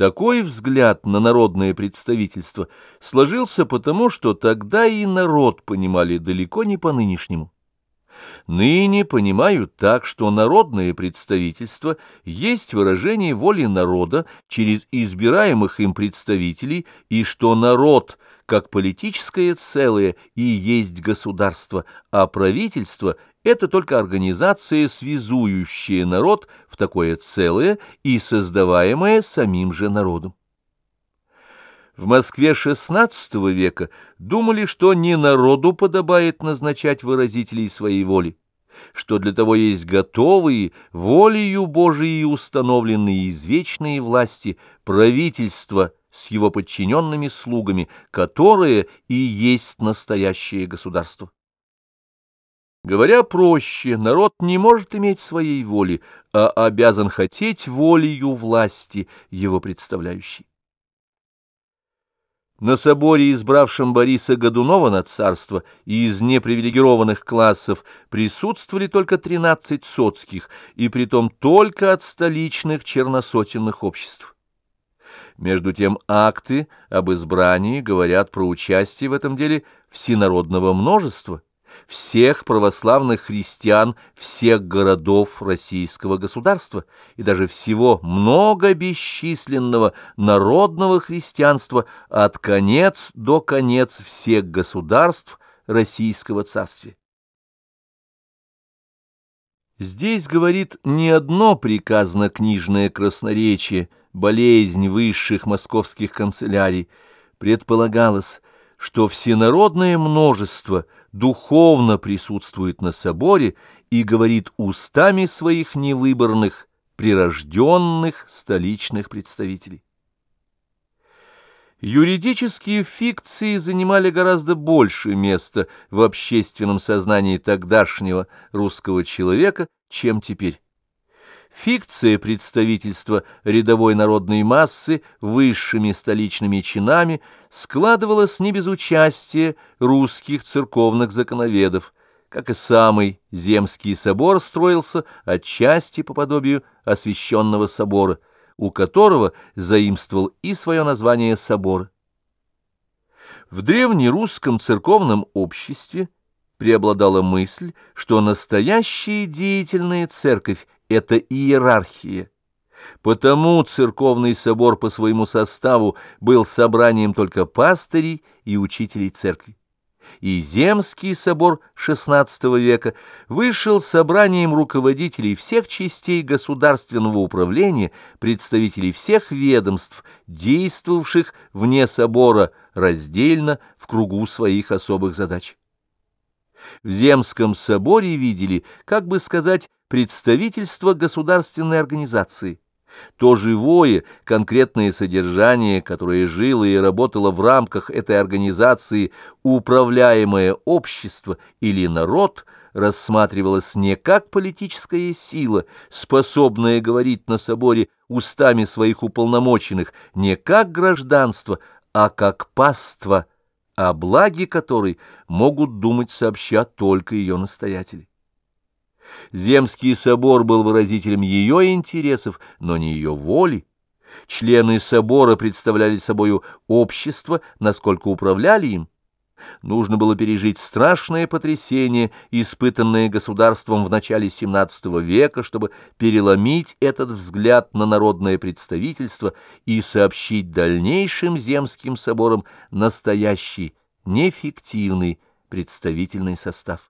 Такой взгляд на народное представительство сложился потому, что тогда и народ понимали далеко не по-нынешнему. Ныне понимают так, что народное представительство есть выражение воли народа через избираемых им представителей, и что народ, как политическое целое, и есть государство, а правительство – это только организация, связующая народ в такое целое и создаваемая самим же народом. В Москве XVI века думали, что не народу подобает назначать выразителей своей воли, что для того есть готовые, волею Божией установленные извечные власти, правительство с его подчиненными слугами, которое и есть настоящее государство. Говоря проще, народ не может иметь своей воли, а обязан хотеть волею власти, его представляющей. На соборе, избравшем Бориса Годунова на царство, и из непривилегированных классов присутствовали только 13 соцких, и притом только от столичных черносотенных обществ. Между тем акты об избрании говорят про участие в этом деле всенародного множества, всех православных христиан всех городов российского государства и даже всего многобесчисленного народного христианства от конец до конец всех государств российского царствия. Здесь, говорит, не одно приказно-книжное красноречие, болезнь высших московских канцелярий, предполагалось, что всенародное множество – духовно присутствует на соборе и говорит устами своих невыборных, прирожденных столичных представителей. Юридические фикции занимали гораздо больше места в общественном сознании тогдашнего русского человека, чем теперь. Фикция представительства рядовой народной массы высшими столичными чинами складывалась не без участия русских церковных законоведов, как и самый Земский собор строился отчасти по подобию освященного собора, у которого заимствовал и свое название собор. В древнерусском церковном обществе преобладала мысль, что настоящая деятельная церковь это иерархия. Потому церковный собор по своему составу был собранием только пастырей и учителей церкви. И Земский собор XVI века вышел собранием руководителей всех частей государственного управления, представителей всех ведомств, действовавших вне собора раздельно в кругу своих особых задач. В Земском соборе видели, как бы сказать, представительство государственной организации, то живое, конкретное содержание, которое жило и работало в рамках этой организации, управляемое общество или народ, рассматривалось не как политическая сила, способная говорить на соборе устами своих уполномоченных, не как гражданство, а как паства, о благе которой могут думать сообща только ее настоятели. Земский собор был выразителем ее интересов, но не ее воли. Члены собора представляли собою общество, насколько управляли им. Нужно было пережить страшное потрясение, испытанное государством в начале XVII века, чтобы переломить этот взгляд на народное представительство и сообщить дальнейшим земским соборам настоящий, нефиктивный представительный состав.